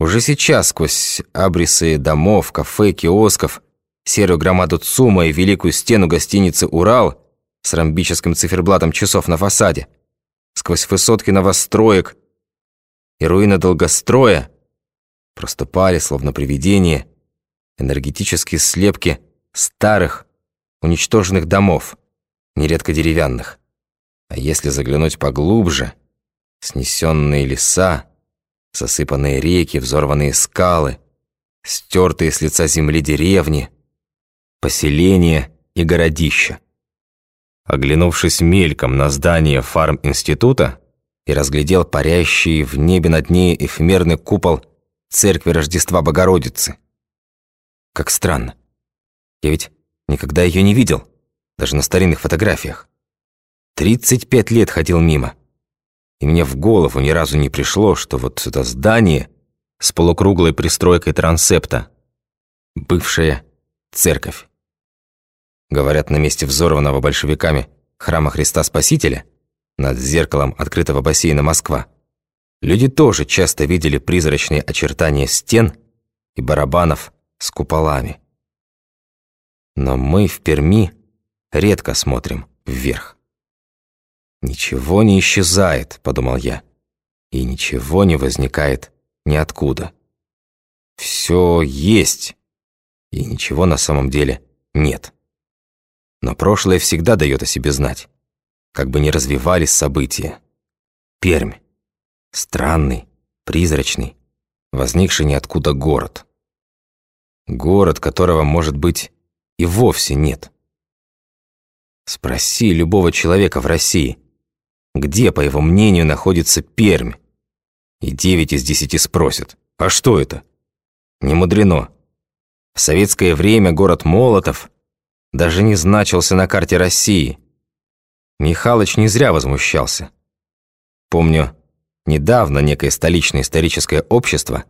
Уже сейчас сквозь абрисы домов, кафе, киосков, серую громаду ЦУМа и великую стену гостиницы «Урал» с ромбическим циферблатом часов на фасаде, сквозь высотки новостроек и руины долгостроя проступали, словно привидения, энергетические слепки старых, уничтоженных домов, нередко деревянных. А если заглянуть поглубже, снесенные леса, засыпанные реки, взорванные скалы, стертые с лица земли деревни, поселения и городища. Оглянувшись мельком на здание фарм-института и разглядел парящий в небе над ней эфемерный купол церкви Рождества Богородицы. Как странно. Я ведь никогда ее не видел, даже на старинных фотографиях. 35 лет ходил мимо и мне в голову ни разу не пришло, что вот это здание с полукруглой пристройкой трансепта – бывшая церковь. Говорят, на месте взорванного большевиками храма Христа Спасителя над зеркалом открытого бассейна Москва люди тоже часто видели призрачные очертания стен и барабанов с куполами. Но мы в Перми редко смотрим вверх. «Ничего не исчезает», — подумал я, «и ничего не возникает ниоткуда. Все есть, и ничего на самом деле нет. Но прошлое всегда дает о себе знать, как бы ни развивались события. Пермь. Странный, призрачный, возникший ниоткуда город. Город, которого, может быть, и вовсе нет. Спроси любого человека в России — где, по его мнению, находится Пермь. И девять из десяти спросят, а что это? Не мудрено. В советское время город Молотов даже не значился на карте России. Михалыч не зря возмущался. Помню, недавно некое столичное историческое общество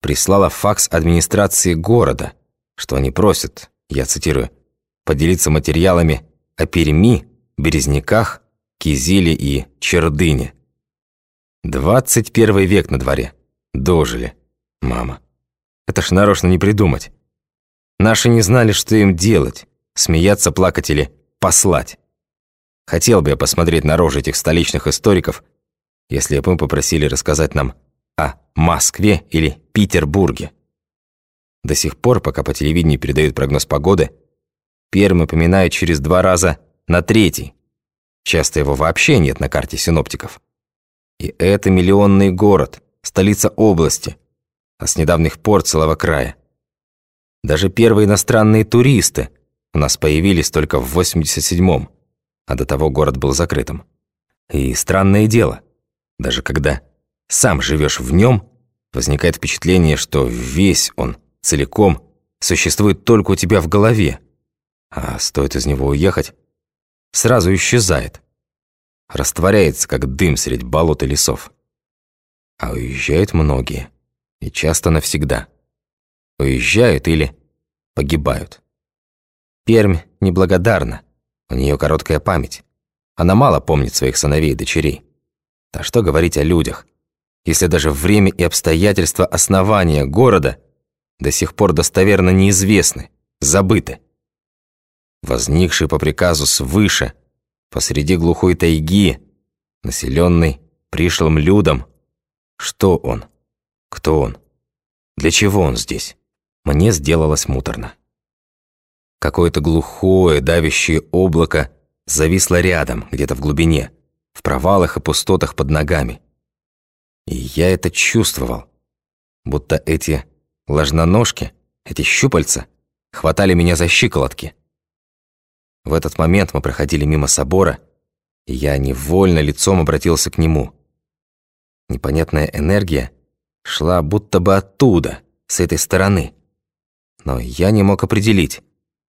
прислало факс администрации города, что они просят, я цитирую, поделиться материалами о Перми, Березняках, Кизиле и Чердыне. 21 век на дворе. Дожили. Мама. Это ж нарочно не придумать. Наши не знали, что им делать. Смеяться, плакать или послать. Хотел бы я посмотреть на рожи этих столичных историков, если бы мы попросили рассказать нам о Москве или Петербурге. До сих пор, пока по телевидению передают прогноз погоды, Пермь упоминают через два раза на третий. Часто его вообще нет на карте синоптиков. И это миллионный город, столица области, а с недавних пор целого края. Даже первые иностранные туристы у нас появились только в 87-м, а до того город был закрытым. И странное дело, даже когда сам живешь в нем, возникает впечатление, что весь он целиком существует только у тебя в голове, а стоит из него уехать, сразу исчезает. Растворяется, как дым средь болот и лесов. А уезжают многие. И часто навсегда. Уезжают или погибают. Пермь неблагодарна. У нее короткая память. Она мало помнит своих сыновей и дочерей. Да что говорить о людях, если даже время и обстоятельства основания города до сих пор достоверно неизвестны, забыты возникший по приказу свыше, посреди глухой тайги, населенный пришлым людом. Что он? Кто он? Для чего он здесь? Мне сделалось муторно. Какое-то глухое, давящее облако зависло рядом, где-то в глубине, в провалах и пустотах под ногами. И я это чувствовал, будто эти ложноножки, эти щупальца хватали меня за щиколотки – в этот момент мы проходили мимо собора, и я невольно лицом обратился к нему. Непонятная энергия шла будто бы оттуда, с этой стороны. Но я не мог определить,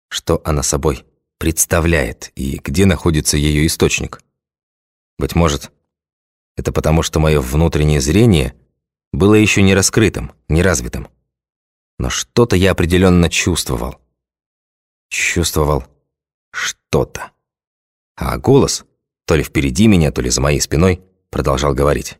что она собой представляет и где находится ее источник. Быть может, это потому, что мое внутреннее зрение было еще не раскрытым, не развитым. Но что-то я определенно чувствовал. Чувствовал что-то. А голос, то ли впереди меня, то ли за моей спиной, продолжал говорить.